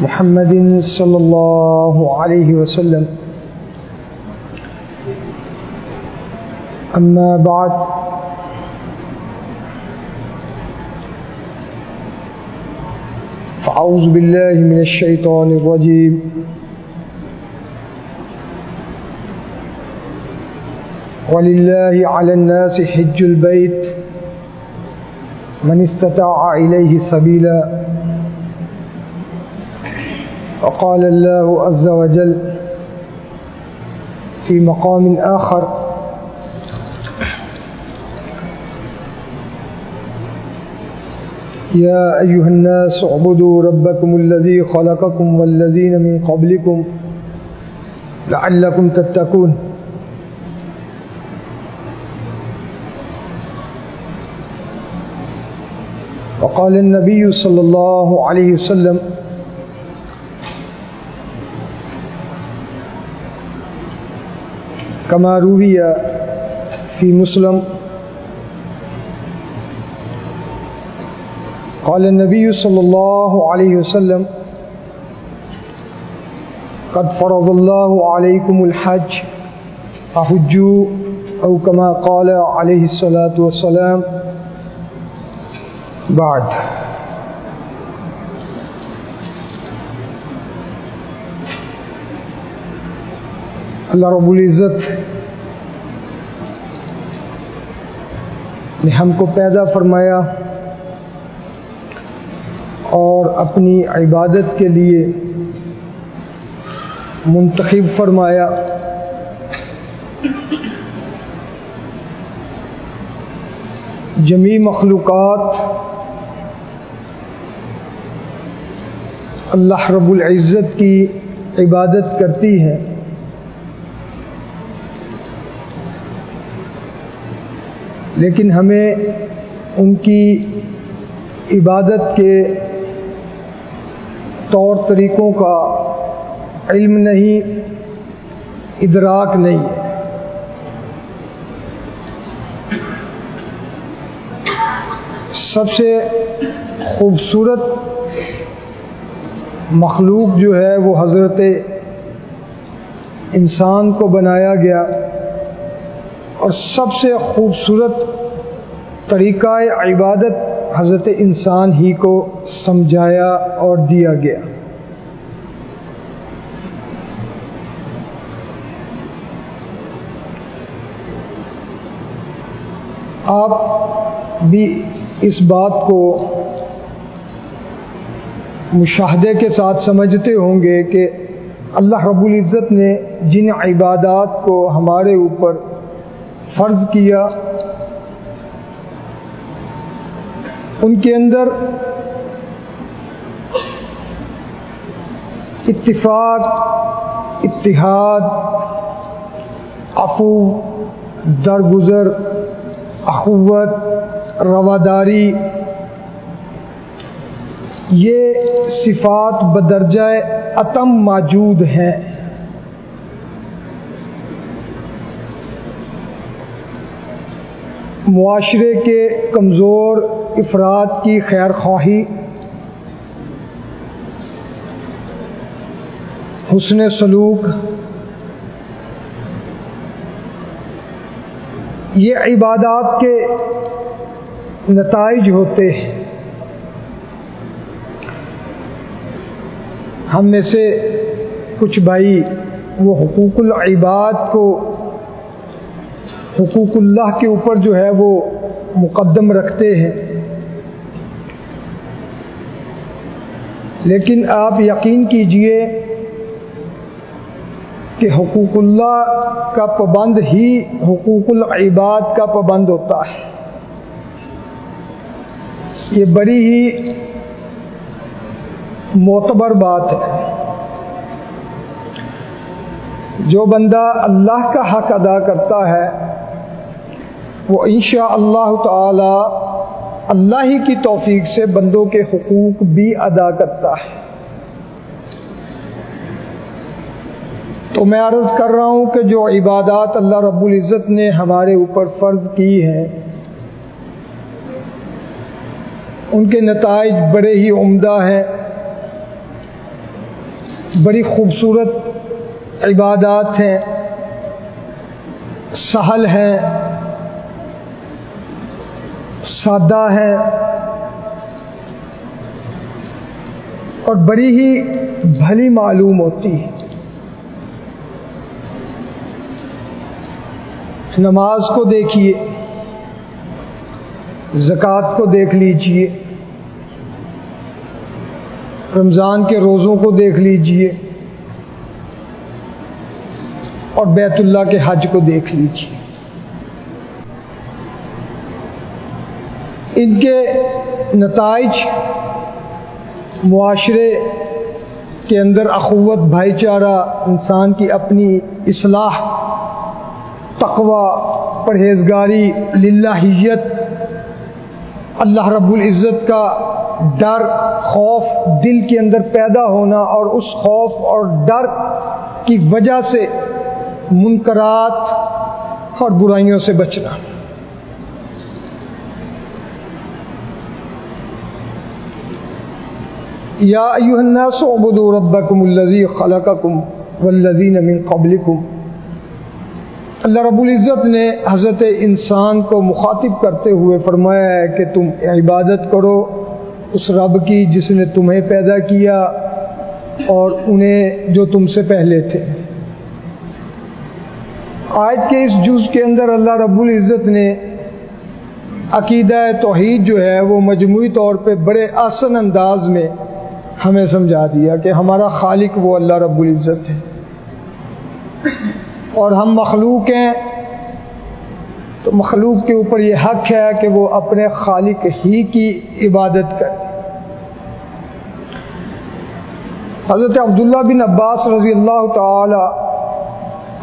محمد صلی اللہ علیہ وسلم. اما بعد فاعوذ باللہ من الشیطان الرجیم وللہ علی الناس حج البیت من استطاع إليه سبيلا. وقال الله عز وجل في مقام آخر. يا أيها الناس اعبدوا ربكم الذي خلقكم والذين من قبلكم لعلكم تتقون. وقال النبي صلى الله عليه وسلم كما روي في مسلم قال النبي صلى الله عليه وسلم قد فرض الله عليكم الحج فحجوا أو كما قال عليه الصلاة والسلام بعد. اللہ رب العزت نے ہم کو پیدا فرمایا اور اپنی عبادت کے لیے منتخب فرمایا۔ جمی مخلوقات اللہ رب العزت کی عبادت کرتی ہے لیکن ہمیں ان کی عبادت کے طور طریقوں کا علم نہیں، ادراک نہیں۔ سب سے خوبصورت مخلوق جو ہے وہ حضرت انسان کو بنایا گیا۔ اور سب سے خوبصورت طریقہ عبادت حضرت انسان ہی کو سمجھایا اور دیا گیا۔ آپ بھی اس بات کو مشاہدے کے ساتھ سمجھتے ہوں گے کہ اللہ رب العزت نے جن عبادات کو ہمارے اوپر فرض کیا، ان کے اندر اتفاق، اتحاد افو درگزر، اخوت، رواداری، یہ صفات بدرجہ عتم موجود ہیں۔ معاشرے کے کمزور افراد کی خیر خواہی، حسن سلوک، یہ عبادات کے نتائج ہوتے ہیں۔ ہم میں سے کچھ بھائی وہ حقوق العباد کو حقوق اللہ کے اوپر جو ہے وہ مقدم رکھتے ہیں۔ لیکن آپ یقین کیجیے کہ حقوق اللہ کا پابند ہی حقوق العباد کا پابند ہوتا ہے۔ یہ بڑی ہی معتبر بات ہے۔ جو بندہ اللہ کا حق ادا کرتا ہے وہ انشاء اللہ تعالی اللہ ہی کی توفیق سے بندوں کے حقوق بھی ادا کرتا ہے۔ تو میں عرض کر رہا ہوں کہ جو عبادات اللہ رب العزت نے ہمارے اوپر فرض کی ہیں، ان کے نتائج بڑے ہی عمدہ ہیں۔ بڑی خوبصورت عبادات ہیں، سہل ہیں۔ سادہ ہیں اور بڑی ہی بھلی معلوم ہوتی ہے۔ نماز کو دیکھیے، زکوٰۃ کو دیکھ لیجیے، رمضان کے روزوں کو دیکھ لیجیے، اور بیت اللہ کے حج کو دیکھ لیجیے۔ ان کے نتائج معاشرے کے اندر اخوت، بھائی چارہ، انسان کی اپنی اصلاح، تقوی، پرہیزگاری، للہیت، اللہ رب العزت کا ڈر، خوف دل کے اندر پیدا ہونا اور اس خوف اور ڈر کی وجہ سے منکرات اور برائیوں سے بچنا۔ یا ایوہ الناس عبدوا ربکم اللذی خلقکم والذین من قبلکم۔ اللہ رب العزت نے حضرت انسان کو مخاطب کرتے ہوئے فرمایا ہے کہ تم عبادت کرو، اس رب کی جس نے تمہیں پیدا کیا اور انہیں جو تم سے پہلے تھے۔ آج کے اس جز کے اندر اللہ رب العزت نے عقیدہ توحید جو ہے وہ مجموعی طور پہ بڑے آسن انداز میں ہمیں سمجھا دیا کہ ہمارا خالق وہ اللہ رب العزت ہے۔ اور ہم مخلوق ہیں۔ تو مخلوق کے اوپر یہ حق ہے کہ وہ اپنے خالق ہی کی عبادت کرے۔ حضرت عبداللہ بن عباس رضی اللہ تعالی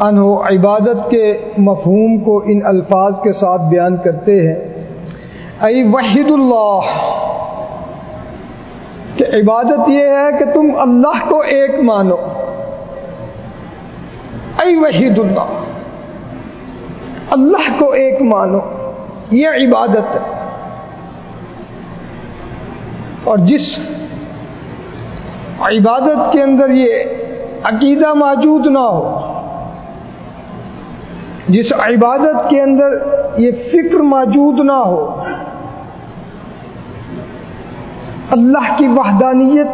عنہ عبادت کے مفہوم کو ان الفاظ کے ساتھ بیان کرتے ہیں۔ ای وحید اللہ کہ عبادت یہ ہے کہ تم اللہ کو ایک مانو۔ ای وحید اللہ۔ اللہ کو ایک مانو۔ یہ عبادت ہے۔ اور جس عبادت کے اندر یہ عقیدہ موجود نہ ہو، جس عبادت کے اندر یہ فکر موجود نہ ہو اللہ کی وحدانیت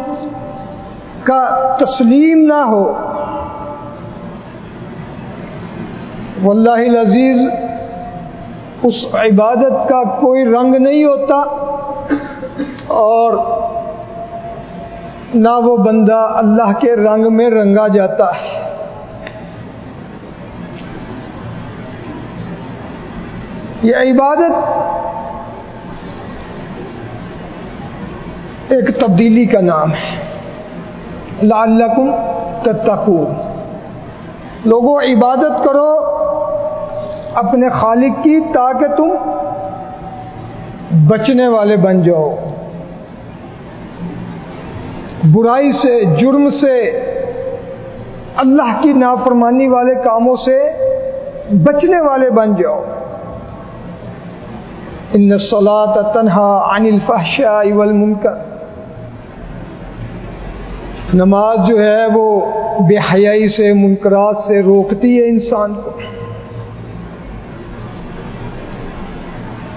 کا تسلیم نہ ہو۔ واللہ العزیز، اس عبادت کا کوئی رنگ نہیں ہوتا اور نہ وہ بندہ اللہ کے رنگ میں رنگا جاتا۔ ہے یہ عبادت ایک تبدیلی کا نام ہے۔ لعلکم تتقون۔ لوگوں، عبادت کرو اپنے خالق کی تاکہ تم بچنے والے بن جاؤ۔ برائی سے، جرم سے، اللہ کی نافرمانی والے کاموں سے بچنے والے بن جاؤ۔ ان الصلاة تنہا عن الفحشاء والمنکر۔ نماز جو ہے وہ بے حیائی سے، منکرات سے روکتی ہے انسان کو۔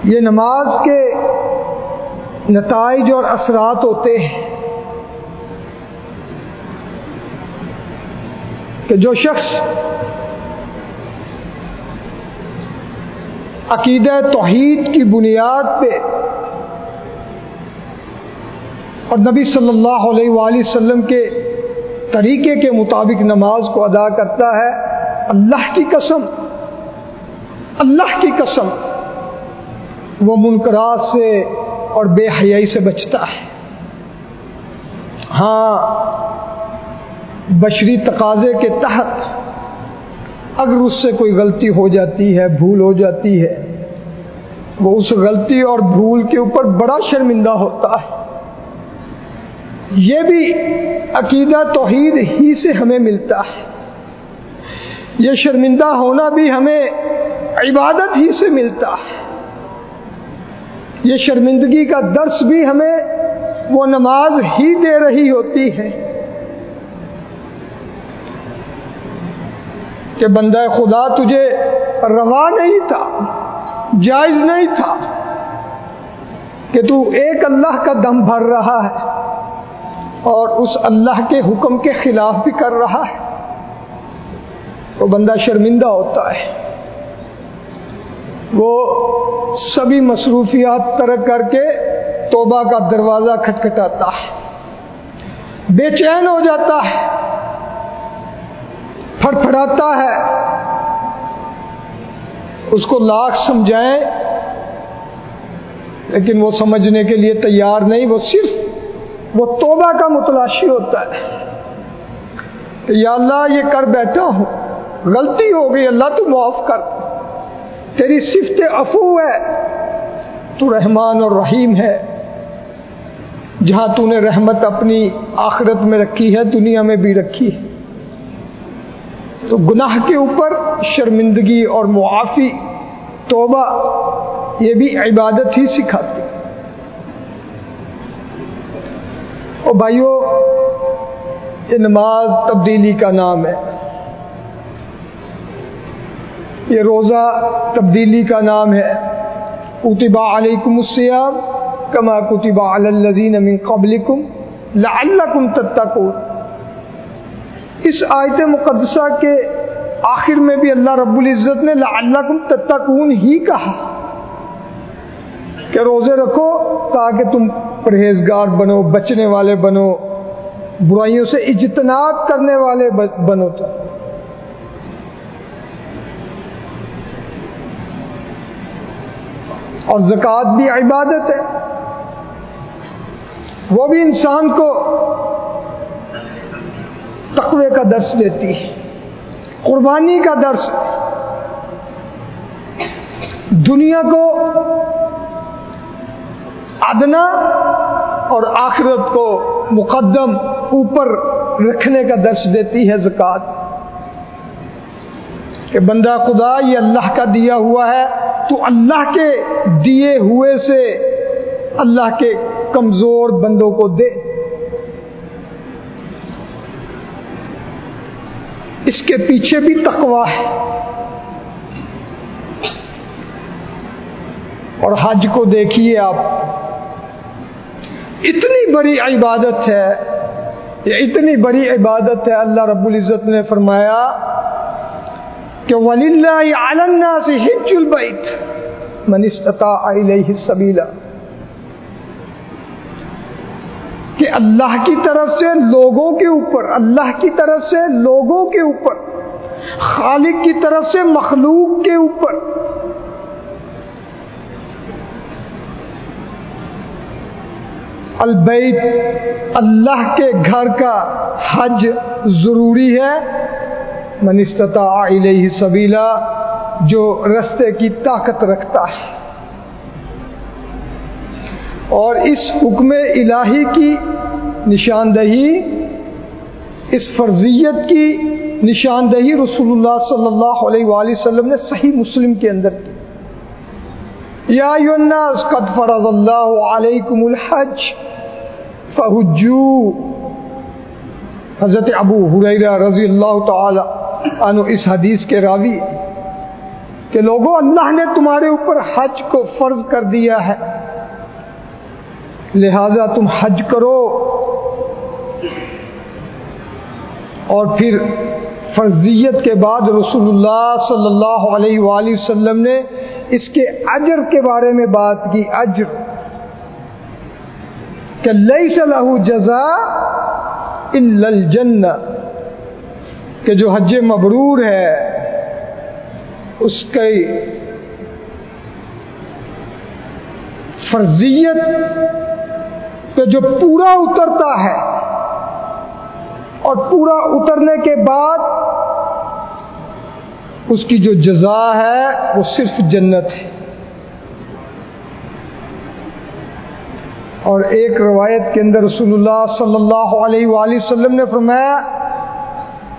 یہ نماز کے نتائج اور اثرات ہوتے ہیں کہ جو شخص عقیدہ توحید کی بنیاد پہ اور نبی صلی اللہ علیہ وآلہ وسلم کے طریقے کے مطابق نماز کو ادا کرتا ہے۔ اللہ کی قسم، اللہ کی قسم، وہ منکرات سے اور بے حیائی سے بچتا ہے۔ ہاں بشری تقاضے کے تحت اگر اس سے کوئی غلطی ہو جاتی ہے، بھول ہو جاتی ہے، وہ اس غلطی اور بھول کے اوپر بڑا شرمندہ ہوتا ہے۔ یہ بھی عقیدہ توحید ہی سے ہمیں ملتا ہے۔ یہ شرمندہ ہونا بھی ہمیں عبادت ہی سے ملتا ہے۔ یہ شرمندگی کا درس بھی ہمیں وہ نماز ہی دے رہی ہوتی ہے کہ بندہ خدا تجھے روا نہیں تھا، جائز نہیں تھا کہ تو ایک اللہ کا دم بھر رہا ہے۔ اور اس اللہ کے حکم کے خلاف بھی کر رہا ہے۔ وہ بندہ شرمندہ ہوتا ہے۔ وہ سبھی مصروفیات ترک کر کے توبہ کا دروازہ کھٹکھٹاتا ہے۔ بے چین ہو جاتا ہے۔ پھڑ پھڑاتا ہے۔ اس کو لاکھ سمجھائیں، لیکن وہ سمجھنے کے لیے تیار نہیں، وہ صرف وہ توبہ کا متلاشی ہوتا ہے کہ یا اللہ یہ کر بیٹھا ہوں، غلطی ہو گئی، اللہ تو معاف کر۔ تیری صفت افو ہے، تو رحمان اور رحیم ہے۔ جہاں تو نے رحمت اپنی آخرت میں رکھی ہے، دنیا میں بھی رکھی ہے۔ تو گناہ کے اوپر شرمندگی اور معافی، توبہ، یہ بھی عبادت ہی سکھاتی۔ او بھائیو، یہ نماز تبدیلی کا نام ہے۔ یہ روزہ تبدیلی کا نام ہے۔ اتبا علیکم السیام کما کتبہ الزین من قبلکم لعلکم تتقون۔ اس آیت مقدسہ کے آخر میں بھی اللہ رب العزت نے لعلکم تتقون ہی کہا۔ کہ روزے رکھو تاکہ تم پرہیزگار بنو، بچنے والے بنو، برائیوں سے اجتناب کرنے والے بنو تو اور زکوٰۃ بھی عبادت ہے۔ وہ بھی انسان کو تقوی کا درس دیتی ہے، قربانی کا درس۔ دنیا کو ادنا اور آخرت کو مقدم اوپر رکھنے کا درس دیتی ہے زکوٰۃ۔ کہ بندہ خدا، یہ اللہ کا دیا ہوا ہے، تو اللہ کے دیے ہوئے سے اللہ کے کمزور بندوں کو دے۔ اس کے پیچھے بھی تقوا ہے۔ اور حج کو دیکھیے آپ۔ اتنی بڑی عبادت ہے، یہ اتنی بڑی عبادت ہے، اللہ رب العزت نے فرمایا کہ ولی اللہ علنا سے ہج البیت من استطاع الیہ کہ اللہ کی طرف سے، لوگوں کے اوپر، اللہ کی طرف سے، لوگوں کے اوپر، خالق کی طرف سے، مخلوق کے اوپر۔ البیت اللہ کے گھر کا حج ضروری ہے۔ من استطاع سبیلا، جو رستے کی طاقت رکھتا ہے۔ اور اس حکم الہی کی نشاندہی، اس فرضیت کی نشاندہی رسول اللہ صلی اللہ علیہ وآلہ وسلم نے صحیح مسلم کے اندر کی۔ یا الناس قد فرض اللہ علیکم الحج فہجو. حضرت ابو حریرہ رضی اللہ تعالی عنہ اس حدیث کے راوی کہ لوگوں، اللہ نے تمہارے اوپر حج کو فرض کر دیا ہے۔ لہذا تم حج کرو۔ اور پھر فرضیت کے بعد رسول اللہ صلی اللہ علیہ وآلہ وسلم نے اس کے اجر کے بارے میں بات کی، اجر۔ کہ لئی صلاح جزا الجن کہ جو حج مبرور ہے، اس کی فرضیت پہ جو پورا اترتا ہے اور پورا اترنے کے بعد اس کی جو جزا ہے وہ صرف جنت ہے۔ اور ایک روایت کے اندر رسول اللہ صلی اللہ علیہ وآلہ وسلم نے فرمایا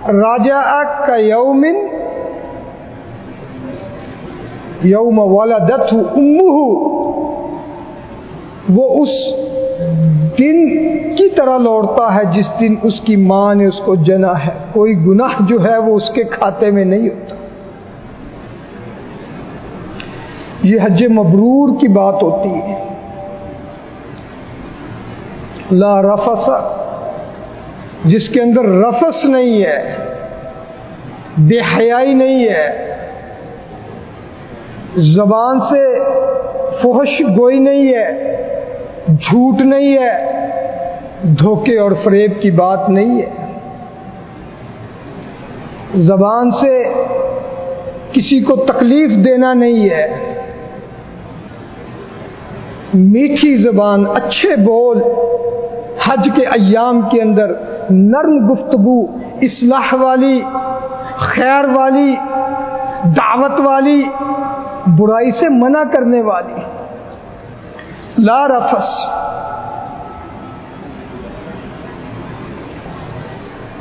راجا کا یومن یوم والا دت وہ اس دن کی طرح لوٹتا ہے جس دن اس کی ماں نے اس کو جنا ہے۔ کوئی گناہ جو ہے وہ اس کے کھاتے میں نہیں ہوتا۔ یہ حج مبرور کی بات ہوتی ہے۔ لا رفس جس کے اندر رفس نہیں ہے، بے حیائی نہیں ہے، زبان سے فحش گوئی نہیں ہے، جھوٹ نہیں ہے، دھوکے اور فریب کی بات نہیں ہے۔ زبان سے کسی کو تکلیف دینا نہیں ہے۔ میٹھی زبان، اچھے بول، حج کے ایام کے اندر نرم گفتگو، اصلاح والی، خیر والی، دعوت والی، برائی سے منع کرنے والی۔ لا رفس۔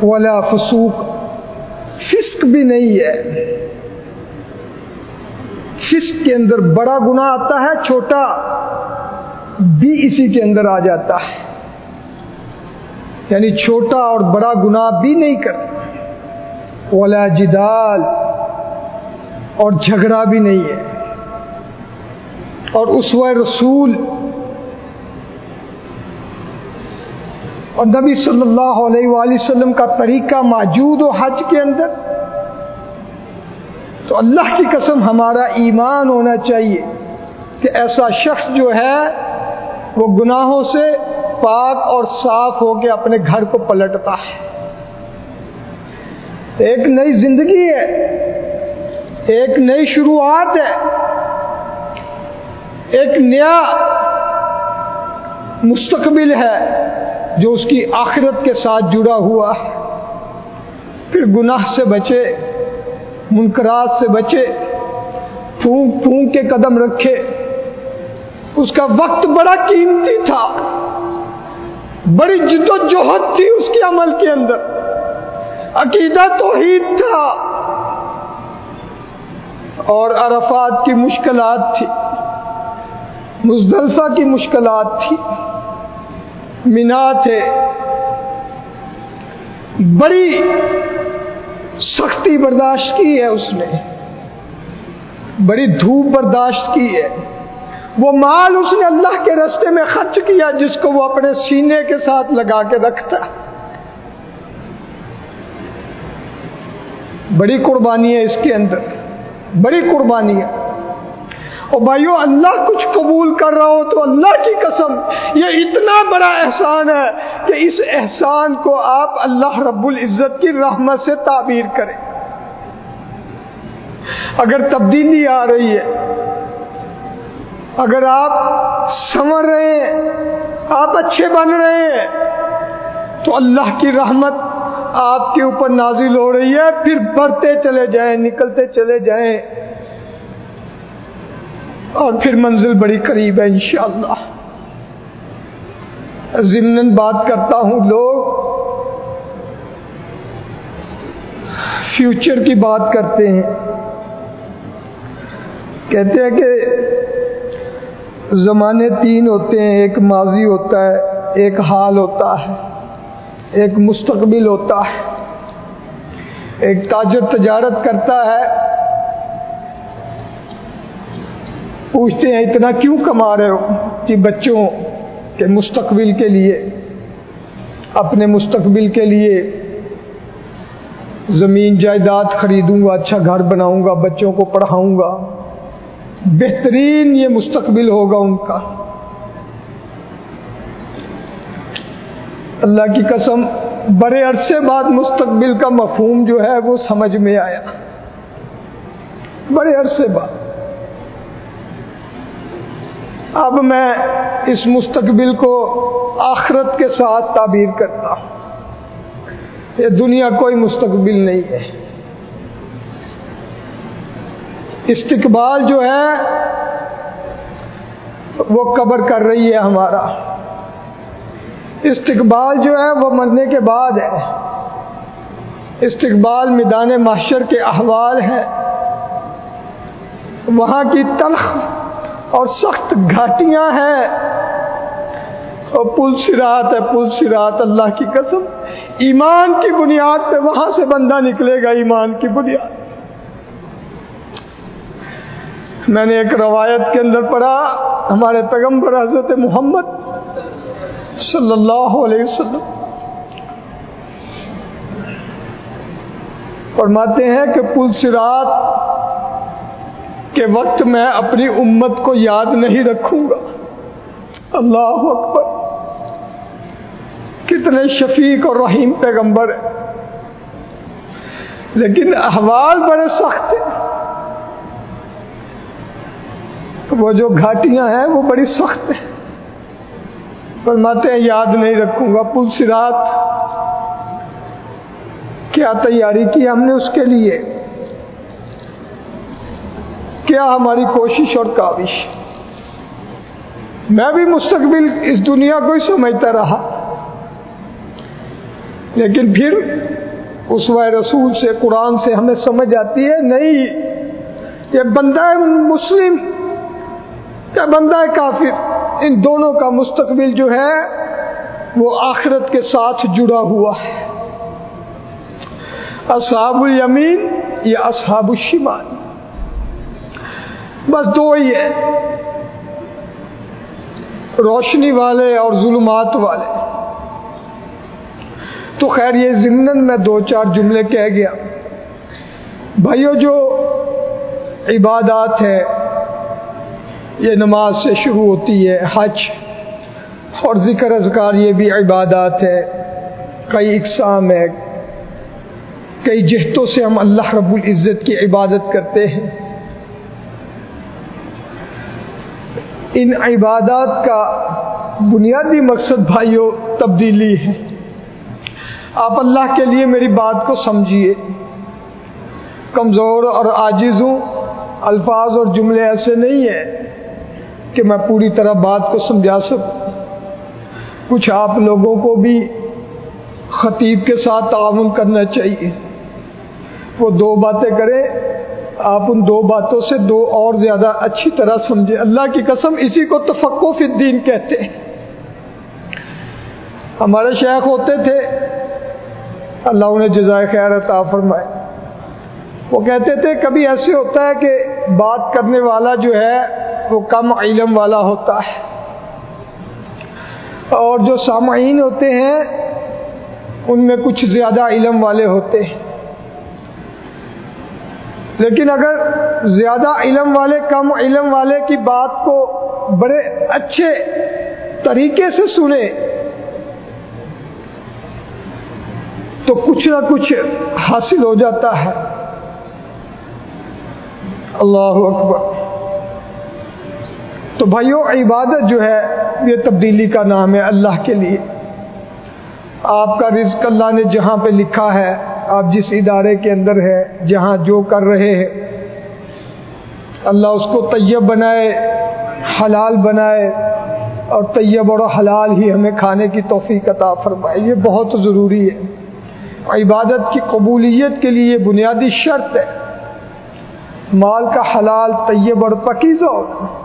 ولا فسوق۔ فسق بھی نہیں ہے۔ فسق کے اندر بڑا گنا آتا ہے، چھوٹا۔ بھی اسی کے اندر آ جاتا ہے۔ یعنی چھوٹا اور بڑا گنا بھی نہیں کرتا۔ ولا جدال اور جھگڑا بھی نہیں ہے۔ اور اس رسول۔ اور نبی صلی اللہ علیہ وآلہ وسلم کا طریقہ موجود ہو حج کے اندر۔ تو اللہ کی قسم ہمارا ایمان ہونا چاہیے کہ ایسا شخص جو ہے وہ گناہوں سے پاک اور صاف ہو کے اپنے گھر کو پلٹتا ہے۔ ایک نئی زندگی ہے۔ ایک نئی شروعات ہے۔ ایک نیا مستقبل ہے جو اس کی آخرت کے ساتھ جڑا ہوا ہے۔ پھر گناہ سے بچے، منکرات سے بچے، پھونک پھونک کے قدم رکھے۔ اس کا وقت بڑا قیمتی تھا۔ بڑی جد و جہد تھی اس کے عمل کے اندر۔ عقیدہ توحید تھا۔ اور عرفات کی مشکلات تھی۔ مزدلفہ کی مشکلات تھی۔ مینا تھے۔ بڑی سختی برداشت کی ہے اس نے۔ بڑی دھوپ برداشت کی ہے۔ وہ مال اس نے اللہ کے رستے میں خرچ کیا جس کو وہ اپنے سینے کے ساتھ لگا کے رکھتا۔ بڑی قربانی ہے اس کے اندر۔ بڑی قربانی ہے۔ اور بھائیو، اللہ کچھ قبول کر رہا ہو تو اللہ کی قسم، یہ اتنا بڑا احسان ہے کہ اس احسان کو آپ اللہ رب العزت کی رحمت سے تعبیر کریں۔ اگر تبدیلی آ رہی ہے اگر آپ سمر رہے ہیں، آپ اچھے بن رہے ہیں، تو اللہ کی رحمت آپ کے اوپر نازل ہو رہی ہے، پھر بڑھتے چلے جائیں، نکلتے چلے جائیں۔ اور پھر منزل بڑی قریب ہے، انشاءاللہ۔ ضمن بات کرتا ہوں، لوگ فیوچر کی بات کرتے ہیں۔ کہتے ہیں کہ زمانے تین ہوتے ہیں، ایک ماضی ہوتا ہے، ایک حال ہوتا ہے، ایک مستقبل ہوتا ہے۔ ایک تاجر تجارت کرتا ہے۔ پوچھتے ہیں، اتنا کیوں کما رہے ہو؟ کہ بچوں کے مستقبل کے لیے، اپنے مستقبل کے لیے زمین جائیداد خریدوں گا اچھا گھر بناؤں گا، بچوں کو پڑھاؤں گا۔ بہترین یہ مستقبل ہوگا ان کا۔ اللہ کی قسم، بڑے عرصے بعد مستقبل کا مفہوم جو ہے وہ سمجھ میں آیا۔ بڑے عرصے بعد۔ اب میں اس مستقبل کو آخرت کے ساتھ تعبیر کرتا ہوں۔ یہ دنیا کوئی مستقبل نہیں ہے۔ استقبال جو ہے، وہ قبر کر رہی ہے ہمارا۔ استقبال جو ہے، وہ مرنے کے بعد ہے۔ استقبال میدان محشر کے احوال ہے وہاں کی تلخ اور سخت گھاٹیاں ہیں۔ اور پل سرات ہے، پل سرات، اللہ کی قسم۔ ایمان کی بنیاد پہ وہاں سے بندہ نکلے گا، ایمان کی بنیاد۔ میں نے ایک روایت کے اندر پڑھا، ہمارے پیغمبر حضرت محمد صلی اللہ علیہ وسلم فرماتے ہیں کہ پل سرات کے وقت میں اپنی امت کو یاد نہیں رکھوں گا۔ اللہ اکبر۔ کتنے شفیق اور رحیم پیغمبر ہیں۔ لیکن احوال بڑے سخت ہیں۔ وہ جو گھاٹیاں ہیں وہ بڑی سخت ہیں۔ فرماتے ہیں، یاد نہیں رکھوں گا۔ پل سرات کیا تیاری کی ہم نے اس کے لیے؟ کیا ہماری کوشش اور کاوش؟ میں بھی مستقبل اس دنیا کو ہی سمجھتا رہا۔ لیکن پھر اس رسول سے، قرآن سے ہمیں سمجھ آتی ہے، نہیں، یہ بندہ مسلم یا بندہ کافر؟ ان دونوں کا مستقبل جو ہے، وہ آخرت کے ساتھ جڑا ہوا ہے۔ اصحاب الیمین یا اصحاب الشمال۔ بس دو ہی ہے روشنی والے اور ظلمات والے۔ تو خیر، یہ ضمن میں دو چار جملے کہہ گیا۔ بھائیو، جو عبادات ہے یہ نماز سے شروع ہوتی ہے، حج، اور ذکر اذکار یہ بھی عبادات ہے۔ کئی اقسام ہے، کئی جہتوں سے ہم اللہ رب العزت کی عبادت کرتے ہیں۔ ان عبادات کا بنیادی مقصد بھائیوں تبدیلی ہے۔ آپ اللہ کے لیے میری بات کو سمجھیے۔ کمزور اور آجز ہوں، الفاظ اور جملے ایسے نہیں ہیں۔ کہ میں پوری طرح بات کو سمجھا سکوں۔ کچھ آپ لوگوں کو بھی خطیب کے ساتھ تعاون کرنا چاہیے۔ وہ دو باتیں کریں۔ آپ ان دو باتوں سے دو اور زیادہ اچھی طرح سمجھے اللہ کی قسم اسی کو تفقو فی الدین کہتے ہیں۔ ہمارے شیخ ہوتے تھے۔ اللہ انہیں جزائے خیر عطا فرمائے۔ وہ کہتے تھے، کبھی ایسے ہوتا ہے کہ بات کرنے والا جو ہے وہ کم علم والا ہوتا ہے۔ اور جو سامعین ہوتے ہیں، ان میں کچھ زیادہ علم والے ہوتے ہیں۔ لیکن اگر زیادہ علم والے، کم علم والے کی بات کو بڑے اچھے طریقے سے سنے تو کچھ نہ کچھ حاصل ہو جاتا ہے۔ اللہ اکبر۔ تو بھائیوں عبادت جو ہے، یہ تبدیلی کا نام ہے اللہ کے لیے۔ آپ کا رزق اللہ نے جہاں پہ لکھا ہے، آپ جس ادارے کے اندر ہے، جہاں جو کر رہے ہیں۔ اللہ اس کو طیب بنائے، حلال بنائے، اور طیب اور حلال ہی ہمیں کھانے کی توفیق عطا فرمائے۔ یہ بہت ضروری ہے۔ عبادت کی قبولیت کے لیے بنیادی شرط ہے۔ مال کا حلال، طیب اور پکیزہ ہونا۔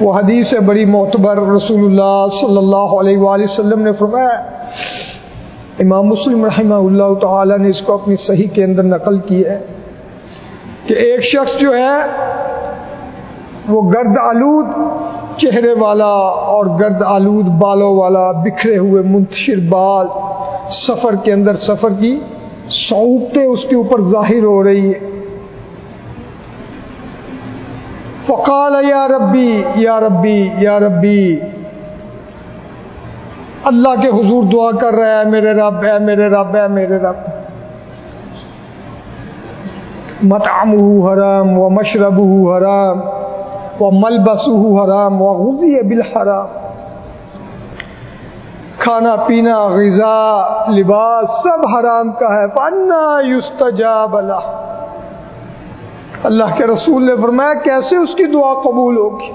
وہ حدیث ہے، بڑی معتبر رسول اللہ صلی اللہ علیہ وآلہ وسلم نے فرمایا، امام مسلم رحمہ اللہ تعالی نے اس کو اپنی صحیح کے اندر نقل کی ہے کہ ایک شخص جو ہے، وہ گرد آلود چہرے والا اور گرد آلود بالوں والا بکھرے ہوئے منتشر بال سفر کے اندر سفر کی سعوبتیں اس کے اوپر ظاہر ہو رہی ہے۔ فقال یا ربی یا ربی یا ربی۔ اللہ کے حضور دعا کر رہا ہے میرے رب ہے میرے رب ہے میرے رب۔ متعم حرام و مشرب حرام و ملبس حرام و غزی بالحرام۔ کھانا پینا، غذا، لباس سب حرام کا ہے۔ فنا یستجاب اللہ اللہ کے رسول نے فرمایا، کیسے اس کی دعا قبول ہوگی؟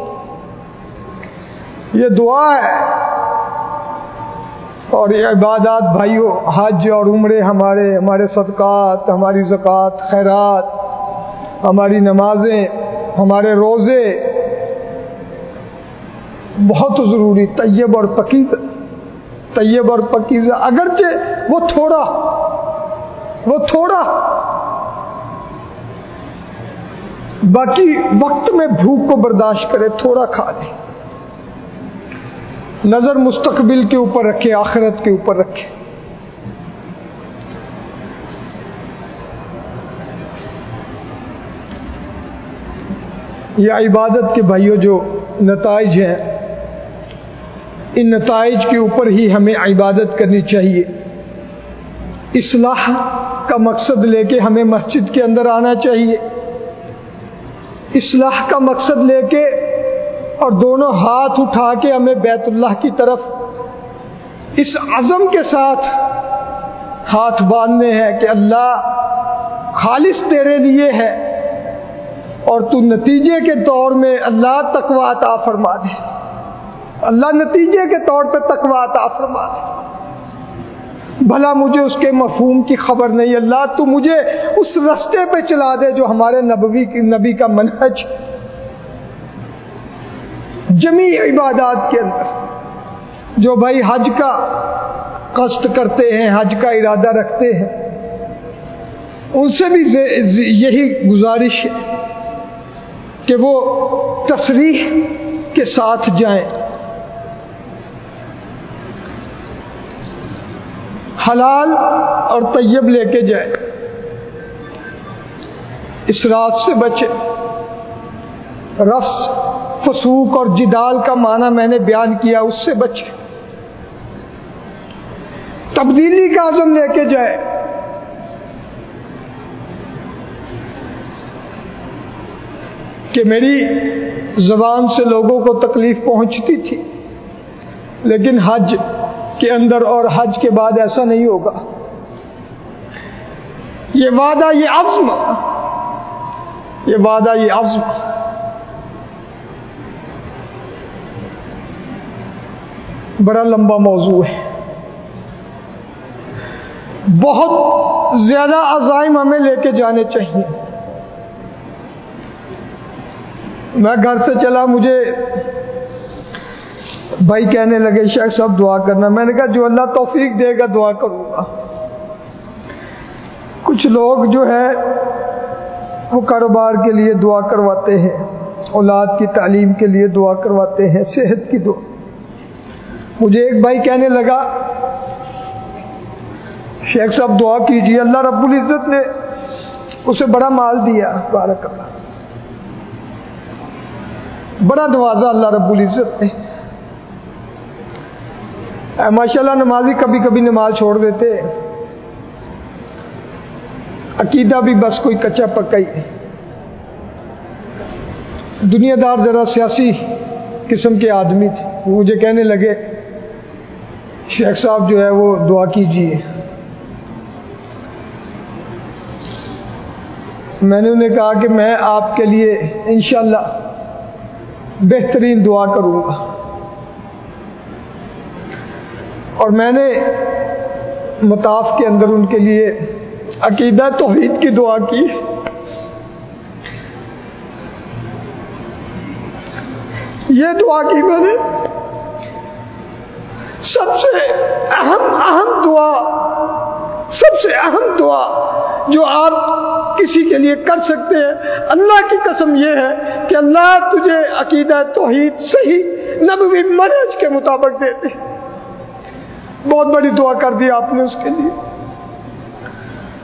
یہ دعا ہے۔ اور یہ عبادات بھائیوں حج اور عمرے، ہمارے ہمارے صدقات، ہماری زکوٰۃ، خیرات، ہماری نمازیں، ہمارے روزے۔ بہت ضروری، طیب اور پکیز، طیب اور پکیز اگرچہ وہ تھوڑا وہ تھوڑا باقی وقت میں بھوک کو برداشت کرے، تھوڑا کھا لے۔ نظر مستقبل کے اوپر رکھے، آخرت کے اوپر رکھے۔ یہ عبادت کے بھائیوں جو نتائج ہیں، ان نتائج کے اوپر ہی ہمیں عبادت کرنی چاہیے۔ اصلاح کا مقصد لے کے ہمیں مسجد کے اندر آنا چاہیے۔ اصلاح کا مقصد لے کے اور دونوں ہاتھ اٹھا کے ہمیں بیت اللہ کی طرف اس عزم کے ساتھ ہاتھ باندھنے ہیں کہ اللہ خالص تیرے لیے ہے اور تو نتیجے کے طور میں اللہ تقوا عطا فرما دے۔ اللہ نتیجے کے طور پہ تقوا عطا فرما دے۔ بھلا مجھے اس کے مفہوم کی خبر نہیں، اللہ تو مجھے اس رستے پہ چلا دے جو ہمارے نبوی کی نبی کا منحج جمی عبادات کے اندر۔ جو بھائی حج کا قصد کرتے ہیں، حج کا ارادہ رکھتے ہیں۔ ان سے بھی یہی گزارش ہے کہ وہ تصریح کے ساتھ جائیں۔ حلال اور طیب لے کے جائیں اس رات سے بچے۔ رفس، فسوق اور جدال کا معنی میں نے بیان کیا، اس سے بچے۔ تبدیلی کا عزم لے کے جائے۔ کہ میری زبان سے لوگوں کو تکلیف پہنچتی تھی، لیکن حج کے اندر اور حج کے بعد ایسا نہیں ہوگا۔ یہ وعدہ، یہ عزم۔ یہ وعدہ، یہ عزم۔ بڑا لمبا موضوع ہے۔ بہت زیادہ عزائم ہمیں لے کے جانے چاہیے۔ میں گھر سے چلا، مجھے بھائی کہنے لگے، شیخ صاحب دعا کرنا۔ میں نے کہا، جو اللہ توفیق دے گا، دعا کروں گا۔ کچھ لوگ جو ہے، وہ کاروبار کے لیے دعا کرواتے ہیں، اولاد کی تعلیم کے لیے دعا کرواتے ہیں، صحت کی دعا۔ مجھے ایک بھائی کہنے لگا، شیخ صاحب دعا کیجیے اللہ رب العزت نے اسے بڑا مال دیا، بارک اللہ۔ بڑا دوازہ اللہ رب العزت نے۔ ماشاء اللہ نمازی کبھی کبھی نماز چھوڑ دیتے۔ عقیدہ بھی بس کوئی کچا پکا ہی۔ دنیا دار ذرا سیاسی قسم کے آدمی تھے۔ وہ مجھے کہنے لگے، شیخ صاحب جو ہے وہ دعا کیجیے میں نے انہیں کہا کہ میں آپ کے لیے انشاءاللہ بہترین دعا کروں گا۔ اور میں نے مطاف کے اندر ان کے لیے عقیدہ توحید کی دعا کی۔ یہ دعا کی میں نے۔ سب سے اہم اہم دعا، سب سے اہم دعا جو آپ کسی کے لیے کر سکتے ہیں، اللہ کی قسم یہ ہے کہ اللہ تجھے عقیدہ توحید صحیح نبوی منج کے مطابق دیتے بہت بڑی دعا کر دی آپ نے اس کے لیے۔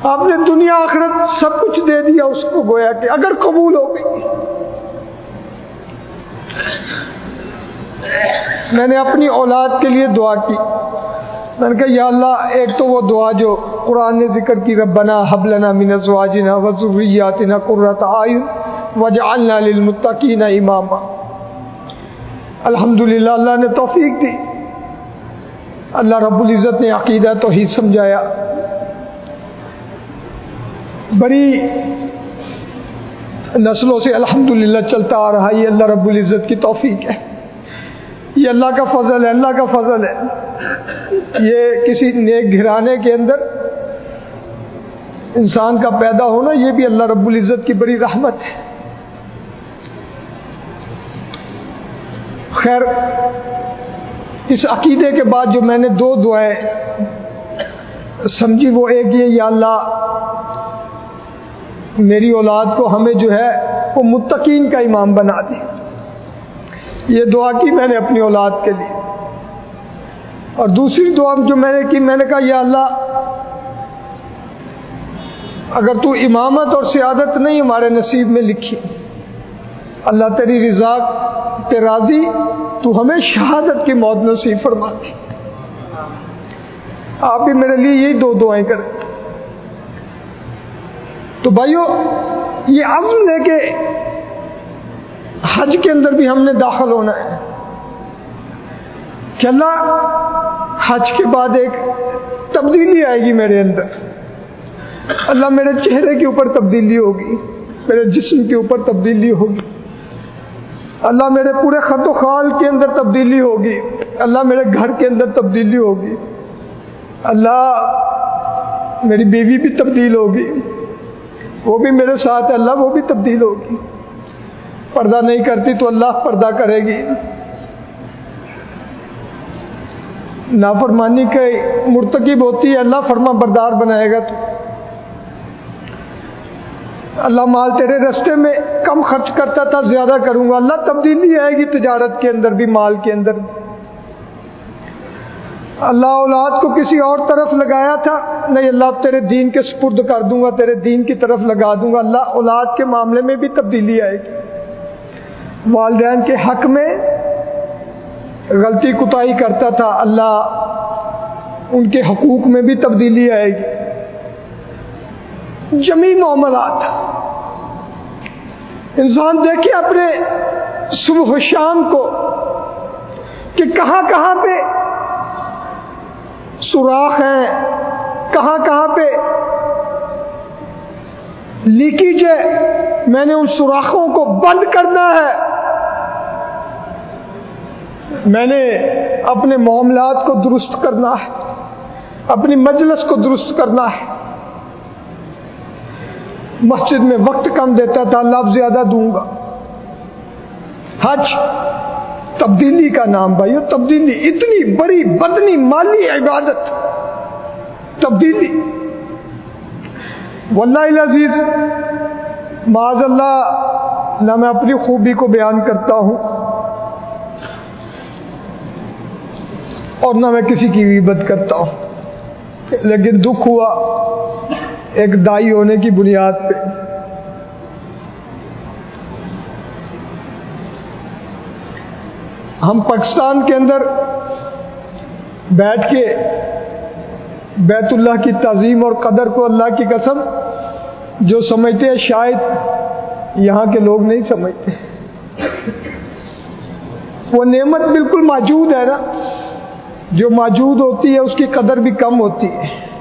آپ نے دنیا آخرت سب کچھ دے دیا اس کو گویا کہ اگر قبول ہو گئی۔ میں نے اپنی اولاد کے لیے دعا کی۔ میں نے کہا، یا اللہ، ایک تو وہ دعا جو قرآن نے ذکر کی، ربنا حبلنا من ازواجنا وذریاتنا قرۃ اعین وجعلنا للمتقین اماما۔ الحمدللہ، اللہ نے توفیق دی۔ اللہ رب العزت نے عقیدہ تو ہی سمجھایا۔ بڑی نسلوں سے الحمدللہ چلتا آ رہا یہ اللہ رب العزت کی توفیق ہے۔ یہ اللہ کا فضل ہے، اللہ کا فضل ہے۔ یہ کسی نیک گھرانے کے اندر انسان کا پیدا ہونا، یہ بھی اللہ رب العزت کی بڑی رحمت ہے۔ خیر اس عقیدے کے بعد جو میں نے دو دعائیں سمجھی، وہ ایک یہ، یا اللہ، میری اولاد کو ہمیں جو ہے وہ متقین کا امام بنا دے۔ یہ دعا کی میں نے اپنی اولاد کے لیے۔ اور دوسری دعا جو میں نے کی، میں نے کہا، یا اللہ، اگر تو امامت اور سیادت نہیں ہمارے نصیب میں لکھی۔ اللہ تیری رضا پہ راضی، تو ہمیں شہادت کی موت نصیب فرما دی آپ بھی میرے لیے یہی دو دعائیں کریں۔ تو بھائیو، یہ عزم لے کے حج کے اندر بھی ہم نے داخل ہونا ہے۔ کہ اللہ، حج کے بعد ایک تبدیلی آئے گی میرے اندر۔ اللہ میرے چہرے کے اوپر تبدیلی ہوگی، میرے جسم کے اوپر تبدیلی ہوگی۔ اللہ میرے پورے خط و خال کے اندر تبدیلی ہوگی۔ اللہ میرے گھر کے اندر تبدیلی ہوگی۔ اللہ میری بیوی بھی تبدیل ہوگی۔ وہ بھی میرے ساتھ ہے، اللہ وہ بھی تبدیل ہوگی۔ پردہ نہیں کرتی تو اللہ پردہ کرے گی۔ نافرمانی کے مرتکب ہوتی ہے، اللہ فرما بردار بنائے گا تو۔ اللہ مال تیرے رستے میں کم خرچ کرتا تھا، زیادہ کروں گا۔ اللہ تبدیلی آئے گی تجارت کے اندر بھی، مال کے اندر بھی۔ اللہ اولاد کو کسی اور طرف لگایا تھا، نہیں، اللہ تیرے دین کے سپرد کر دوں گا، تیرے دین کی طرف لگا دوں گا۔ اللہ اولاد کے معاملے میں بھی تبدیلی آئے گی۔ والدین کے حق میں غلطی کتائی کرتا تھا، اللہ ان کے حقوق میں بھی تبدیلی آئے گی۔ جمی معاملات۔ انسان دیکھے اپنے صبح و شام کو کہ کہاں کہاں پہ سوراخ ہیں کہاں کہاں پہ لیکیج ہے، میں نے ان سوراخوں کو بند کرنا ہے۔ میں نے اپنے معاملات کو درست کرنا ہے، اپنی مجلس کو درست کرنا ہے۔ مسجد میں وقت کم دیتا تھا، لفظ زیادہ دوں گا۔ حج تبدیلی کا نام بھائی تبدیلی، اتنی بڑی بدنی مالی عبادت۔ تبدیلی۔ واللہ العزیز، معاذ اللہ، نہ میں اپنی خوبی کو بیان کرتا ہوں اور نہ میں کسی کی عبت کرتا ہوں۔ لیکن دکھ ہوا۔ ایک دائی ہونے کی بنیاد پہ۔ ہم پاکستان کے اندر بیٹھ کے بیت اللہ کی تعظیم اور قدر کو اللہ کی قسم جو سمجھتے ہیں، شاید یہاں کے لوگ نہیں سمجھتے۔ وہ نعمت بالکل موجود ہے نا۔ جو موجود ہوتی ہے، اس کی قدر بھی کم ہوتی ہے۔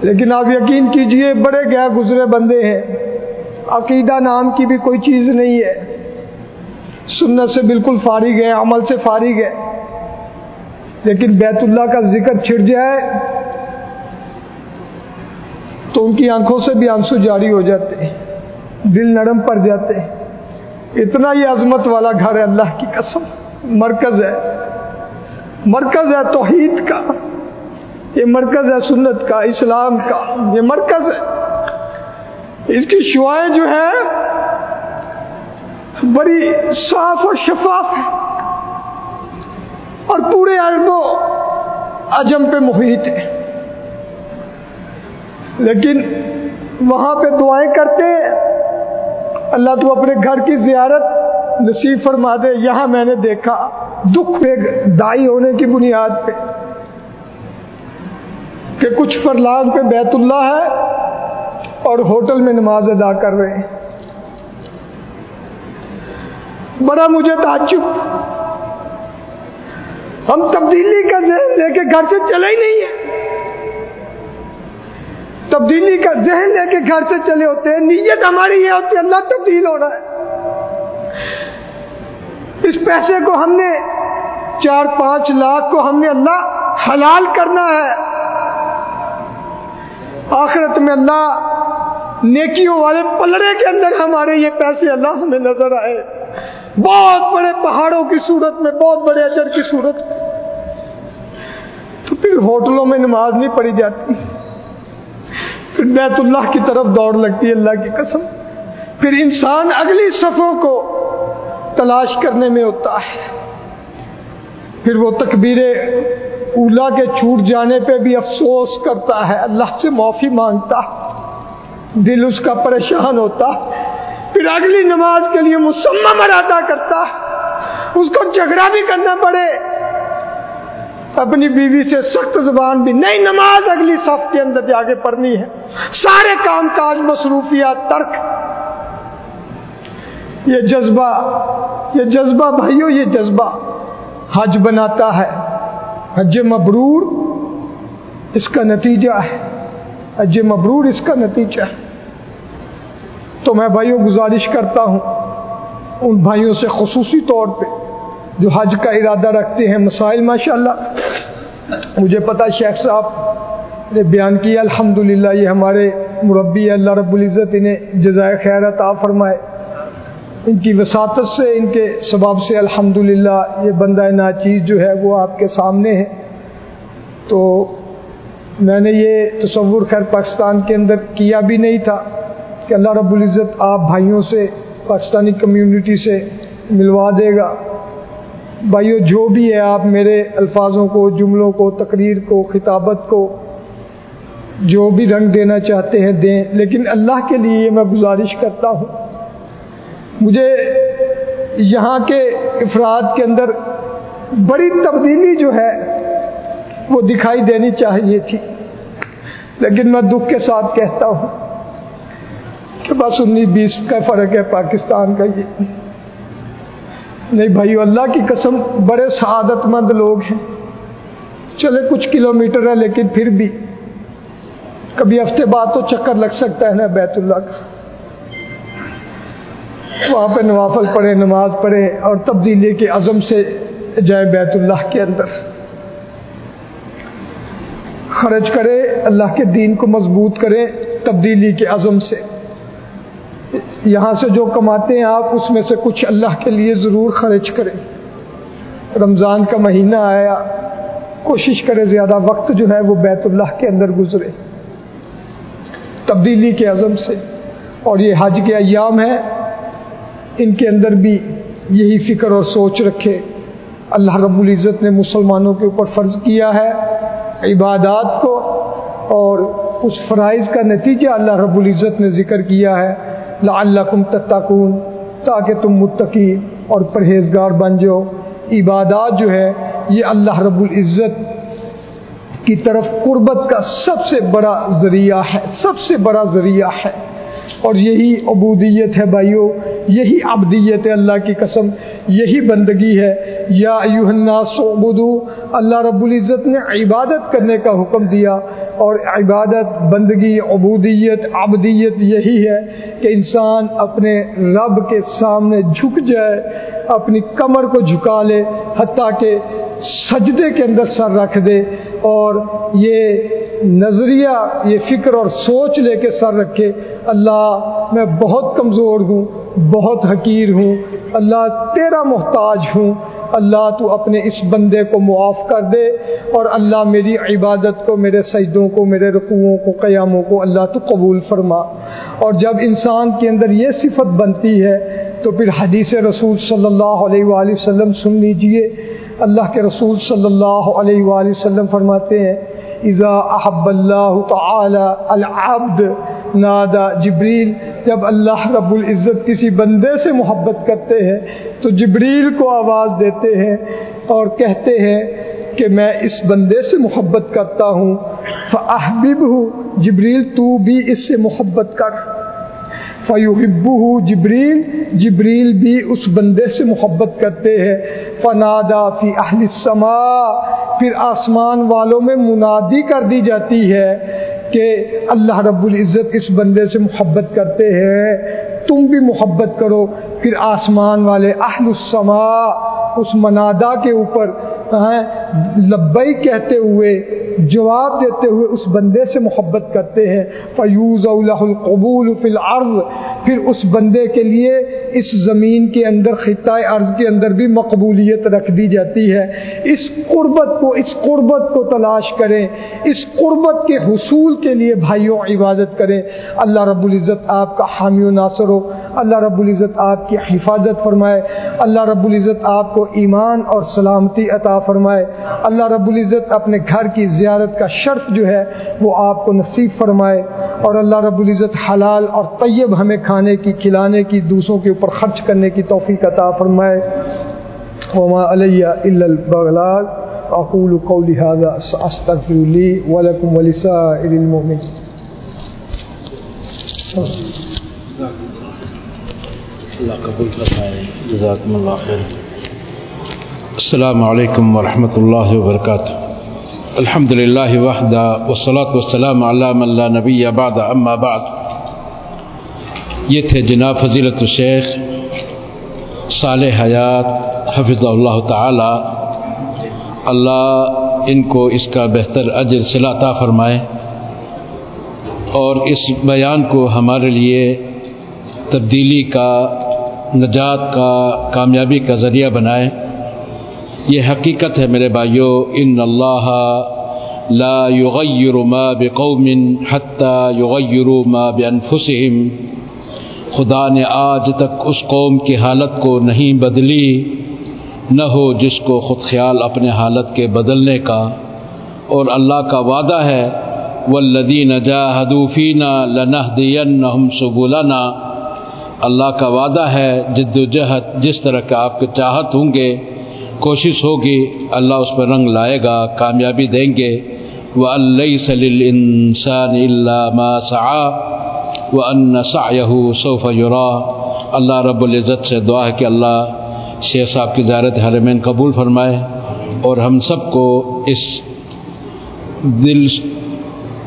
لیکن آپ یقین کیجیے، بڑے گئے گزرے بندے ہیں۔ عقیدہ نام کی بھی کوئی چیز نہیں ہے۔ سنت سے بالکل فارغ ہے عمل سے فارغ ہے لیکن بیت اللہ کا ذکر چھڑ جائے، تو ان کی آنکھوں سے بھی آنسو جاری ہو جاتے دل نرم پڑ جاتے اتنا ہی عظمت والا گھر ہے، اللہ کی قسم۔ مرکز ہے۔ مرکز ہے توحید کا۔ یہ مرکز ہے سنت کا، اسلام کا۔ یہ مرکز ہے۔ اس کی شوائیں جو ہے بڑی صاف اور شفاف ہے اور پورے عرب و عجم پہ محیط ہے۔ لیکن وہاں پہ دعائیں کرتے اللہ تو اپنے گھر کی زیارت نصیب فرما دے۔ یہاں میں نے دیکھا، دکھ پہ، دائی ہونے کی بنیاد پہ۔ کہ کچھ فرلان پہ بیت اللہ ہے اور ہوٹل میں نماز ادا کر رہے ہیں۔ بڑا مجھے تعجب۔ ہم تبدیلی کا ذہن لے کے گھر سے چلے ہی نہیں ہیں۔ تبدیلی کا ذہن لے کے گھر سے چلے ہوتے ہیں۔ نیت ہماری یہ ہوتی ہے، اللہ تبدیل ہو رہا ہے۔ اس پیسے کو ہم نے چار پانچ لاکھ کو ہم نے اللہ حلال کرنا ہے۔ آخرت میں اللہ نیکیوں والے پلڑے کے اندر ہمارے یہ پیسے اللہ ہمیں نظر آئے۔ بہت بڑے پہاڑوں کی صورت میں، بہت بڑے اجر کی صورت تو پھر ہوٹلوں میں نماز نہیں پڑھی جاتی۔ پھر بیت اللہ کی طرف دوڑ لگتی ہے اللہ کی قسم۔ پھر انسان اگلی صفوں کو تلاش کرنے میں ہوتا ہے۔ پھر وہ تکبیر اولا کے چھوٹ جانے پہ بھی افسوس کرتا ہے۔ اللہ سے معافی مانگتا، دل اس کا پریشان ہوتا۔ پھر اگلی نماز کے لیے مسمم ارادہ کرتا۔ اس کو جھگڑا بھی کرنا پڑے۔ اپنی بیوی سے سخت زبان بھی۔ نہیں نماز اگلی صف کے اندر جا کے پڑھنی ہے۔ سارے کام کاج، مصروفیات، ترک۔ یہ جذبہ یہ جذبہ بھائیو، یہ جذبہ حج بناتا ہے۔ حج مبرور اس کا نتیجہ ہے۔ حج مبرور اس کا نتیجہ ہے۔ تو میں بھائیوں گزارش کرتا ہوں، ان بھائیوں سے خصوصی طور پہ جو حج کا ارادہ رکھتے ہیں مسائل، ماشاءاللہ، مجھے پتا شیخ صاحب نے بیان کیا، الحمدللہ، یہ ہمارے مربی اللہ رب العزت انہیں جزائے خیر عطا فرمائے۔ ان کی وساطت سے، ان کے سباب سے الحمدللہ یہ بندہ ناچیز جو ہے وہ آپ کے سامنے ہے۔ تو میں نے یہ تصور خیر پاکستان کے اندر کیا بھی نہیں تھا کہ اللہ رب العزت آپ بھائیوں سے، پاکستانی کمیونٹی سے ملوا دے گا۔ بھائیو، جو بھی ہے آپ میرے الفاظوں کو، جملوں کو، تقریر کو، خطابت کو، جو بھی رنگ دینا چاہتے ہیں دیں۔ لیکن اللہ کے لیے میں گزارش کرتا ہوں مجھے یہاں کے افراد کے اندر بڑی تبدیلی جو ہے وہ دکھائی دینی چاہیے تھی۔ لیکن میں دکھ کے ساتھ کہتا ہوں کہ بس انیس بیس کا فرق ہے پاکستان کا یہ۔ نہیں بھائی، اللہ کی قسم بڑے سعادت مند لوگ ہیں۔ چلے کچھ کلومیٹر ہے لیکن پھر بھی کبھی ہفتے بعد تو چکر لگ سکتا ہے نا بیت اللہ کا۔ وہاں پہ نوافل پڑھے، نماز پڑھے اور تبدیلی کے عزم سے جائے بیت اللہ کے اندر۔ خرچ کرے، اللہ کے دین کو مضبوط کرے تبدیلی کے عزم سے۔ یہاں سے جو کماتے ہیں آپ، اس میں سے کچھ اللہ کے لیے ضرور خرچ کریں رمضان کا مہینہ آیا، کوشش کرے زیادہ وقت جو ہے وہ بیت اللہ کے اندر گزرے۔ تبدیلی کے عزم سے۔ اور یہ حج کے ایام ہے ان کے اندر بھی یہی فکر اور سوچ رکھے۔ اللہ رب العزت نے مسلمانوں کے اوپر فرض کیا ہے عبادات کو اور اس فرائض کا نتیجہ اللہ رب العزت نے ذکر کیا ہے۔ لعلکم تتقون، تاکہ تم متقی اور پرہیزگار بن جاؤ۔ عبادات جو ہے، یہ اللہ رب العزت کی طرف قربت کا سب سے بڑا ذریعہ ہے، سب سے بڑا ذریعہ ہے۔ اور یہی عبودیت ہے بھائیو، یہی عبدیت ہے اللہ کی قسم، یہی بندگی ہے۔ یا الناس عبدو اللہ رب العزت نے عبادت کرنے کا حکم دیا اور عبادت، بندگی، عبودیت، عبدیت یہی ہے کہ انسان اپنے رب کے سامنے جھک جائے، اپنی کمر کو جھکا لے، حتیٰ کہ سجدے کے اندر سر رکھ دے اور یہ نظریہ، یہ فکر اور سوچ لے کے سر رکھے، اللہ میں بہت کمزور ہوں، بہت حقیر ہوں، اللہ تیرا محتاج ہوں، اللہ تو اپنے اس بندے کو معاف کر دے اور اللہ میری عبادت کو، میرے سجدوں کو، میرے رقوؤں کو، قیاموں کو اللہ تو قبول فرما۔ اور جب انسان کے اندر یہ صفت بنتی ہے تو پھر حدیث رسول صلی اللہ علیہ وآلہ وسلم سن لیجیے اللہ کے رسول صلی اللہ علیہ وآلہ وسلم فرماتے ہیں، اذا احب اللہ تعالی العبد نادا جبریل۔ جب اللہ رب العزت کسی بندے سے محبت کرتے ہیں، تو جبریل کو آواز دیتے ہیں اور کہتے ہیں کہ میں اس بندے سے محبت کرتا ہوں۔ فحبب ہوں جبریل، تو بھی اس سے محبت کر۔ فیوحب جبریل جبریل بھی اس بندے سے محبت کرتے ہیں۔ فنادا فی اہل السماء، پھر آسمان والوں میں منادی کر دی جاتی ہے کہ اللہ رب العزت اس بندے سے محبت کرتے ہیں۔ تم بھی محبت کرو۔ پھر آسمان والے اہل السماء، اس منادا کے اوپر لبئی کہتے ہوئے، جواب دیتے ہوئے اس بندے سے محبت کرتے ہیں۔ فیوز القبول فی العرض پھر اس بندے کے لیے اس زمین کے اندر، خطۂ عرض کے اندر بھی مقبولیت رکھ دی جاتی ہے۔ اس قربت کو، اس قربت کو تلاش کریں۔ اس قربت کے حصول کے لیے بھائیوں عبادت کریں۔ اللہ رب العزت آپ کا حامی و ناصر ہو۔ اللہ رب العزت آپ کی حفاظت فرمائے، اللہ رب العزت آپ کو ایمان اور سلامتی عطا فرمائے۔ اللہ رب العزت اپنے گھر کی زیارت کا شرف جو ہے، وہ آپ کو نصیب فرمائے۔ اور اللہ رب العزت حلال اور طیب ہمیں کھانے کی، کھلانے کی، دوسروں کے اوپر خرچ کرنے کی توفیق عطا فرمائے۔ وما علیہ الا البغلاء اقول قولی هذا، استغفر لي ولكم ولسائر المؤمنين اللہ قبول فرمائے جزاکم اللہ خیر۔ السلام علیکم ورحمۃ اللہ وبرکاتہ۔ الحمد للہ وحدہ والصلاة والسلام علی من لا نبی بعد، اما بعد۔ یہ تھے جناب فضیلت الشیخ صالح حیات حفظ اللہ تعالی۔ اللہ ان کو اس کا بہتر اجر صلاطہ فرمائے اور اس بیان کو ہمارے لیے تبدیلی کا نجات کا کامیابی کا ذریعہ بنائے۔ یہ حقیقت ہے میرے بھائیوں ان اللہ لا یغیر ما بقوم حتی یغیر ما بانفسهم خدا نے آج تک اس قوم کی حالت کو نہیں بدلی، نہ ہو جس کو خود خیال اپنے حالت کے بدلنے کا۔ اور اللہ کا وعدہ ہے، والذین جاہدوا فینا لنہدینہم سبلنا۔ اللہ کا وعدہ ہے جد و جہد جس طرح کے آپ کے چاہت ہوں گے، کوشش ہوگی، اللہ اس پر رنگ لائے گا، کامیابی دیں گے۔ وَأَلَّيْسَ لِلْإِنسَانِ إِلَّا مَا سَعَى، وَأَنَّ سَعْيَهُ سَوْفَ يُرَى۔ اللہ رب العزت سے دعا ہے کہ اللہ شیخ صاحب کی زیارت حرمین قبول فرمائے اور ہم سب کو اس دل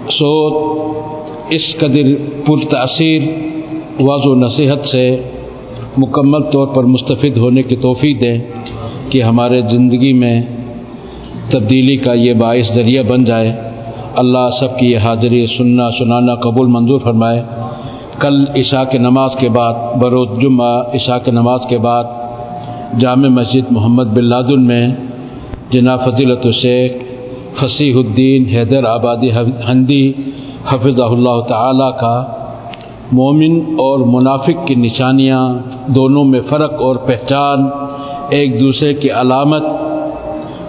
سوت، اس قدر پر تاثیر واض و نصیحت سے مکمل طور پر مستفید ہونے کی توفیق دیں کہ ہمارے زندگی میں تبدیلی کا یہ باعث ذریعہ بن جائے۔ اللہ سب کی یہ حاضری سننا، سنانا، قبول، منظور فرمائے۔ کل عشاء کے نماز کے بعد، بروز جمعہ عشاء کے نماز کے بعد، جامع مسجد محمد بن لادن میں جناب فضیلت الشیخ فصیح الدین حیدر آبادی ہندی حفظ اللہ تعالی کا مومن اور منافق کی نشانیاں دونوں میں فرق اور پہچان، ایک دوسرے کی علامت،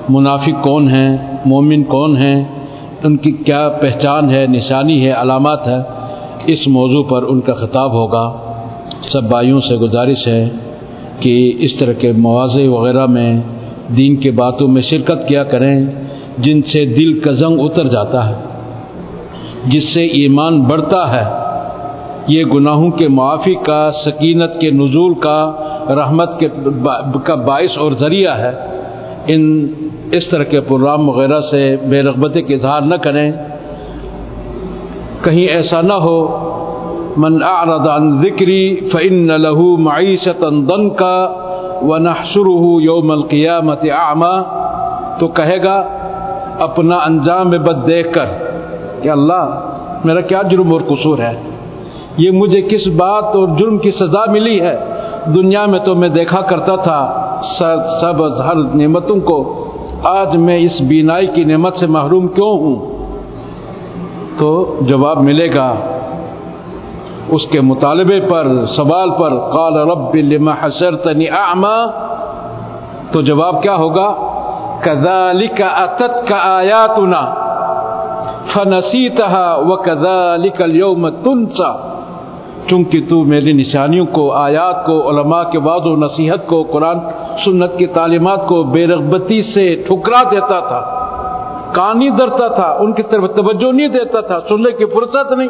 منافق کون ہیں، مومن کون ہیں، ان کی کیا پہچان ہے، نشانی ہے، علامات ہے، اس موضوع پر ان کا خطاب ہوگا۔ سب بھائیوں سے گزارش ہے کہ اس طرح کے مواضع وغیرہ میں دین کے باتوں میں شرکت کیا کریں جن سے دل کا زنگ اتر جاتا ہے، جس سے ایمان بڑھتا ہے۔ یہ گناہوں کے معافی کا، سکینت کے نزول کا، رحمت کے کا باعث اور ذریعہ ہے۔ ان، اس طرح کے پروگرام وغیرہ سے بے رغبتی کے اظہار نہ کریں۔ کہیں ایسا نہ ہو، من اعرض عن ذکری فإن له معیشتا ضنکا ونحشره یوم القیامت اعما۔ تو کہے گا، اپنا انجام بد دیکھ کر کہ اللہ، میرا کیا جرم اور قصور ہے؟ یہ مجھے کس بات اور جرم کی سزا ملی ہے؟ دنیا میں تو میں دیکھا کرتا تھا سب ہر نعمتوں کو۔ آج میں اس بینائی کی نعمت سے محروم کیوں ہوں؟ تو جواب ملے گا۔ اس کے مطالبے پر، سوال پر، قال رب لما حشرتنی اعما؟ تو جواب کیا ہوگا؟ كذلك اتتك آیاتنا فنسیتها وكذلك اليوم تنسى چونکہ تو میری نشانیوں کو، آیات کو، علماء کے بعد و نصیحت کو، قرآن، سنت کی تعلیمات کو بے رغبتی سے ٹھکرا دیتا تھا، کانی درتا تھا، ان کی طرف توجہ نہیں دیتا تھا، سننے کی فرصت نہیں۔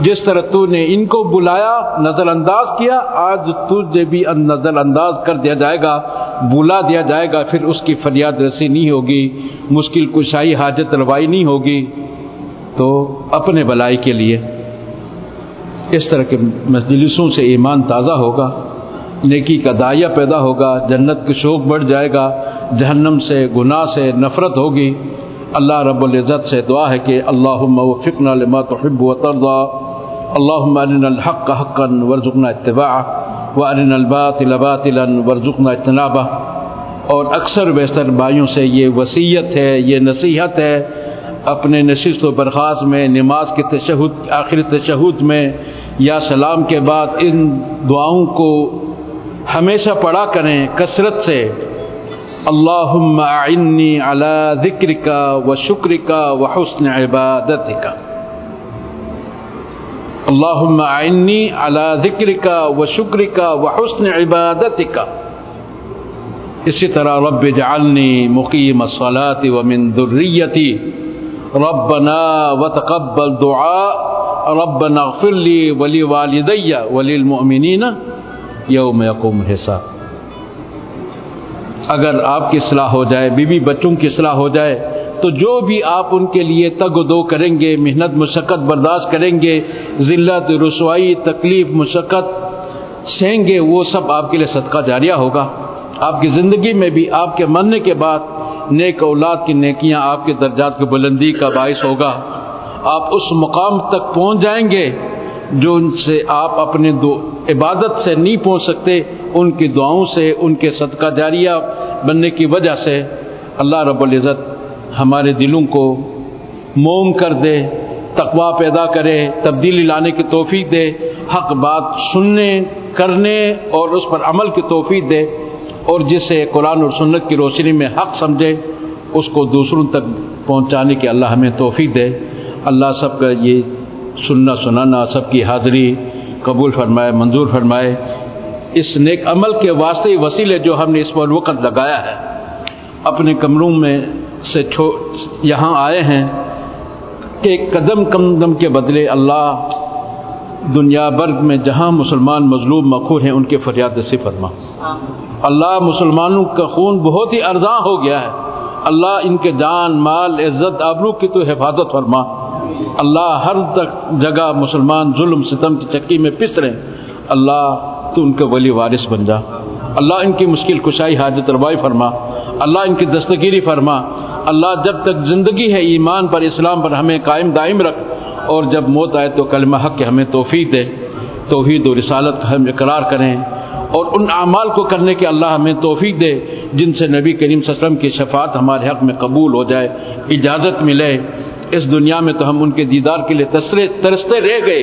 جس طرح تو نے ان کو بلایا، نظر انداز کیا، آج تجھے بھی نظر انداز کر دیا جائے گا، بلا دیا جائے گا، پھر اس کی فریاد رسی نہیں ہوگی، مشکل کشائی، حاجت روائی نہیں ہوگی۔ تو اپنے بلائی کے لیے اس طرح کے مجلسوں سے ایمان تازہ ہوگا، نیکی کا دائیا پیدا ہوگا، جنت کے شوق بڑھ جائے گا، جہنم سے گناہ سے نفرت ہوگی۔ اللہ رب العزت سے دعا ہے کہ اللہ وفقنا لما تحب و ترضا۔ اللہم ارنا الحق حقا ورزقنا اتباعہ، وارنا الباطل باطلا ورزقنا اجتنابہ۔ اور اکثر بیشتر بھائیوں سے یہ وصیت ہے، یہ نصیحت ہے اپنے نشست و برخاست میں، نماز کے تشہد، آخر تشہد میں یا سلام کے بعد ان دعاؤں کو ہمیشہ پڑھا کریں کثرت سے۔ اللہم اعنی علی ذکرک و شکرک و حسن عبادتک اللہم اعنی علی ذکرک و شکرک و حسن عبادتک اسی طرح رب جعلنی مقیم الصلاة ومن ذریتی۔ ربنا وتقبل دعاء. ربنا اغفر لي ولوالدي وللمؤمنين يوم يقوم الحساب. اگر آپ کی اصلاح ہو جائے، بیوی بچوں کی اصلاح ہو جائے، تو جو بھی آپ ان کے لیے تگ و دو کریں گے، محنت مشقت برداشت کریں گے، ذلت، رسوائی، تکلیف، مشقت سہیں گے، وہ سب آپ کے لیے صدقہ جاریہ ہوگا۔ آپ کی زندگی میں بھی، آپ کے مرنے کے بعد نیک اولاد کی نیکیاں آپ کے درجات کی بلندی کا باعث ہوگا۔ آپ اس مقام تک پہنچ جائیں گے جو ان سے آپ اپنے دو عبادت سے نہیں پہنچ سکتے، ان کی دعاؤں سے، ان کے صدقہ جاریہ بننے کی وجہ سے۔ اللہ رب العزت ہمارے دلوں کو موم کر دے تقوا پیدا کرے، تبدیلی لانے کی توفیق دے، حق بات سننے، کرنے اور اس پر عمل کی توفیق دے۔ اور جسے قرآن اور سنت کی روشنی میں حق سمجھے، اس کو دوسروں تک پہنچانے کی اللہ ہمیں توفیق دے۔ اللہ سب کا یہ سننا سنانا، سب کی حاضری قبول فرمائے، منظور فرمائے۔ اس نیک عمل کے واسطے وسیلے جو ہم نے اس پر وقت لگایا ہے۔ اپنے کمروں میں سے چھو یہاں آئے ہیں کہ قدم قدم کے بدلے اللہ دنیا برگ میں جہاں مسلمان مظلوم مقور ہیں، ان کے فریاد سے فرما اللہ مسلمانوں کا خون بہت ہی ارزاں ہو گیا ہے۔ اللہ ان کے جان، مال، عزت، آبرو کی تو حفاظت فرما۔ اللہ ہر تک جگہ مسلمان ظلم، ستم کی چکی میں پس رہے اللہ تو ان کا ولی وارث بن جا۔ اللہ ان کی مشکل کشائی، حاجت روائی فرما۔ اللہ ان کی دستگیری فرما۔ اللہ جب تک زندگی ہے، ایمان پر، اسلام پر ہمیں قائم دائم رکھ۔ اور جب موت آئے تو کلمہ حق کے ہمیں توفیق دے، توحید و رسالت کا ہم اقرار کریں۔ اور ان اعمال کو کرنے کے اللہ ہمیں توفیق دے، جن سے نبی کریم صلی اللہ علیہ وسلم کی شفاعت ہمارے حق میں قبول ہو جائے، اجازت ملے۔ اس دنیا میں تو ہم ان کے دیدار کے لیے تسرے ترستے رہ گئے۔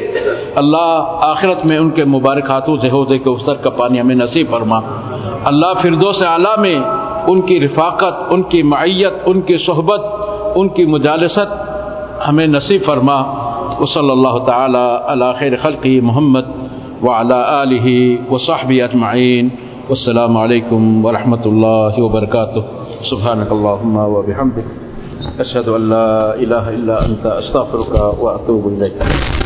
اللہ آخرت میں ان کے مبارک ہاتھوں سے حوضے کے افسر کا پانی ہمیں نصیب فرما۔ اللہ فردوس اعلیٰ میں ان کی رفاقت، ان کی معیت، ان کی صحبت، ان کی مجالست ہمیں نصیب فرما۔ وصلی اللہ تعالی علی خیر خلقی محمد وعلى آله وصحبه أجمعين والسلام عليكم ورحمة الله وبركاته. سبحانك اللهم وبحمدك. أشهد أن لا إله إلا أنت، أستغفرك وأتوب إليك.